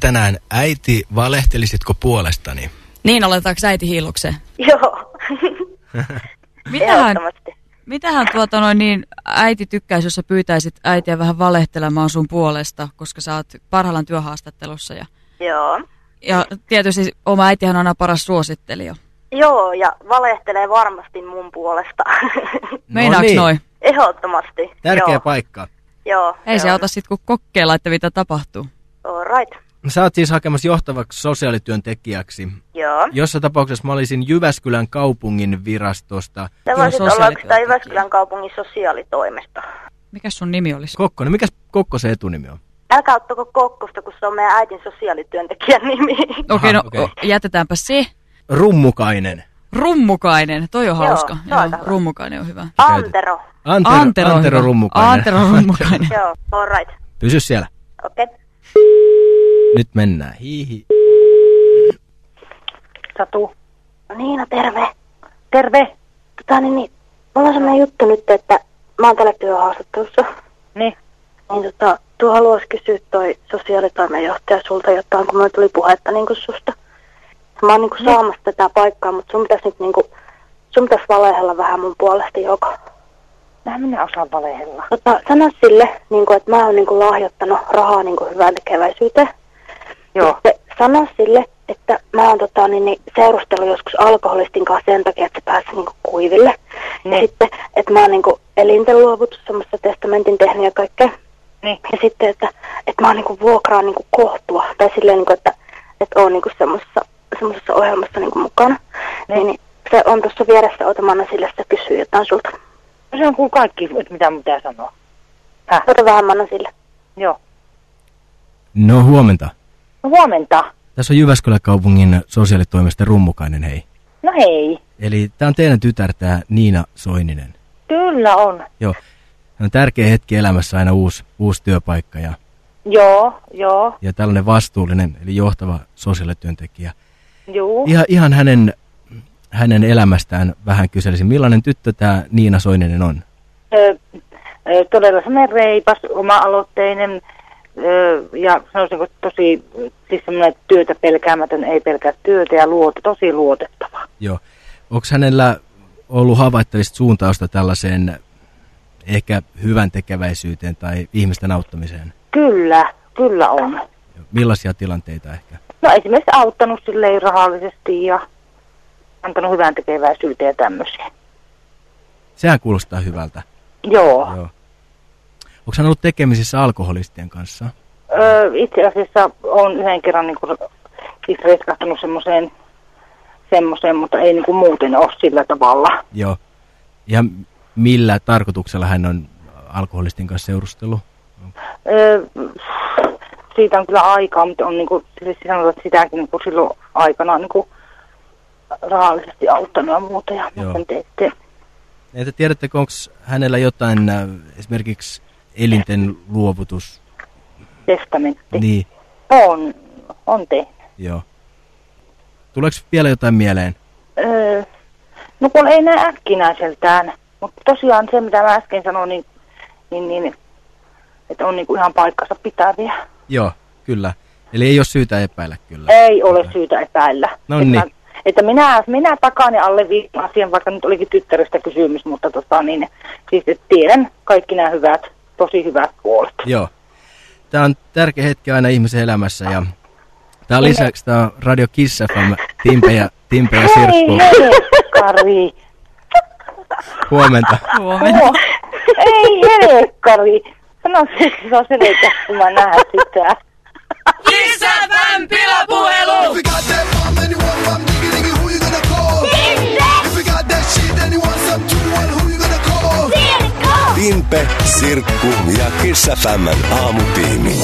Tänään äiti, valehtelisitko puolestani? Niin, oletaanko äiti hiilukseen? Joo. Mitähän, Ehdottomasti. mitähän tuota noin niin äiti tykkäisi, jos sä pyytäisit äitiä vähän valehtelemaan sun puolesta, koska sä oot parhaillaan työhaastattelussa ja, Joo. ja tietysti oma äitihän on aina paras suosittelija. Joo, ja valehtelee varmasti mun puolesta. Meinaaks niin. noin? Ehdottomasti. Tärkeä Joo. paikka. Joo. Ei se auta sit kun kokeilla, että mitä tapahtuu. All right. Sä oot siis hakemassa johtavaksi sosiaalityöntekijäksi. Joo. Jossa tapauksessa mä olisin Jyväskylän kaupungin virastosta. Sä Joo, voisit olla sosiaalityöntekijä. sitä Jyväskylän kaupungin sosiaalitoimesta. Mikä sun nimi olisi? Kokkonen, mikäs Kokko se etunimi on? Älkää ottako kokkosta, kun se on meidän äitin sosiaalityöntekijän nimi. Okei, no okei. o- jätetäänpä se. Rummukainen. Rummukainen, toi on Joo, hauska. aika hyvä. rummukainen on hyvä. Antero. Antero, Antero, Antero hyvä. Rummukainen. Antero Rummukainen. Joo, all right. Pysy siellä. Okei. Okay. Nyt mennään. Hihi. Satu. No Niina, terve. Terve. Tota, niin, niin, mulla on sellainen juttu nyt, että mä oon täällä työhaastattelussa. Niin. Niin tota, tuo haluaisi kysyä toi sosiaalitoimenjohtaja sulta jotain, kun mulle tuli puhetta niin kuin susta. Mä oon niin kuin saamassa tätä paikkaa, mutta sun pitäisi nyt niin kuin, sun pitäisi valehella vähän mun puolesta joko. Mä minä osaan valehella. Tota, sano sille, niin kuin, että mä oon niin kuin lahjoittanut rahaa niin kuin hyvään tekeväisyyteen. Joo. Sitten sano sille, että mä oon tota, niin, niin, seurustellut joskus alkoholistin kanssa sen takia, että se pääsi niin kuin, kuiville. Ja Niin. sitten, että mä oon niin kuin, elinten luovutus, semmoista testamentin tehnyt ja kaikkea. Niin. Ja sitten, että, että mä oon niin kuin, vuokraan niin kuin, kohtua. Tai silleen, niin kuin, että, että oon niin kuin, semmoisessa, semmoisessa ohjelmassa niin kuin, mukana. Niin. Niin. niin, se on tuossa vieressä, ota mä annan sille, että se kysyy jotain sulta. No se on kuin kaikki, että mitä mun pitää sanoa. Häh? Ota vähän, sille. Joo. No huomenta. No huomenta. Tässä on Jyväskylän kaupungin sosiaalitoimesta Rummukainen, hei. No hei. Eli tämä on teidän tytär, tää Niina Soininen. Kyllä on. Joo. On tärkeä hetki elämässä aina uusi, uusi työpaikka ja, Joo, joo, ja tällainen vastuullinen, eli johtava sosiaalityöntekijä. juu. Ihan, ihan hänen, hänen elämästään vähän kyselisin, millainen tyttö tämä Niina Soininen on? Ö, ö, todella semmoinen reipas, oma-aloitteinen ja sanoisinko tosi, siis semmoinen työtä pelkäämätön, ei pelkää työtä ja luote, tosi luotettava. Joo. Onko hänellä ollut havaittavista suuntausta tällaiseen ehkä hyvän tekeväisyyteen tai ihmisten auttamiseen? Kyllä, kyllä on. Millaisia tilanteita ehkä? No esimerkiksi auttanut silleen rahallisesti ja antanut hyvän tekeväisyyteen ja tämmöisiä. Sehän kuulostaa hyvältä. Joo. Joo. Onko hän ollut tekemisissä alkoholistien kanssa? Öö, itse asiassa olen yhden kerran niin kuin, siis reiskahtanut semmoiseen, semmoiseen, mutta ei niin kuin muuten ole sillä tavalla. Joo. Ja millä tarkoituksella hän on alkoholistin kanssa seurustellut? Öö, siitä on kyllä aikaa, mutta on niin kuin, siis sanotaan, että sitäkin niin kuin silloin aikana niin kuin, rahallisesti auttanut ja muuta. Ja Joo. miten teette? Entä tiedättekö, onko hänellä jotain äh, esimerkiksi elinten luovutus? Testamentti. Niin, On, on tehnyt. joo. Tuleeko vielä jotain mieleen? Öö, no kun ei näe äkkinäiseltään, mutta tosiaan se mitä mä äsken sanoin, niin, niin, niin että on niinku ihan paikkansa pitäviä. Joo, kyllä. Eli ei ole syytä epäillä kyllä. Ei ole syytä epäillä. No että, niin. mä- että minä, minä takaan ja alle viittaan asian, vaikka nyt olikin tyttärestä kysymys, mutta tota niin, siis että tiedän kaikki nämä hyvät, tosi hyvät puolet. Joo. Tämä on tärkeä hetki aina ihmisen elämässä ja tämä on lisäksi tämä on Radio Kiss FM, Timpe ja, Timpe ja Sirkku. Ei, Kari. Huomenta. Huomenna. Oh, ei helkkari. Sano se, se on selkeä, kun mä näen sitä. Kisäfän pilapuhelu! Sirkku ja Kiss FMn aamutiimi.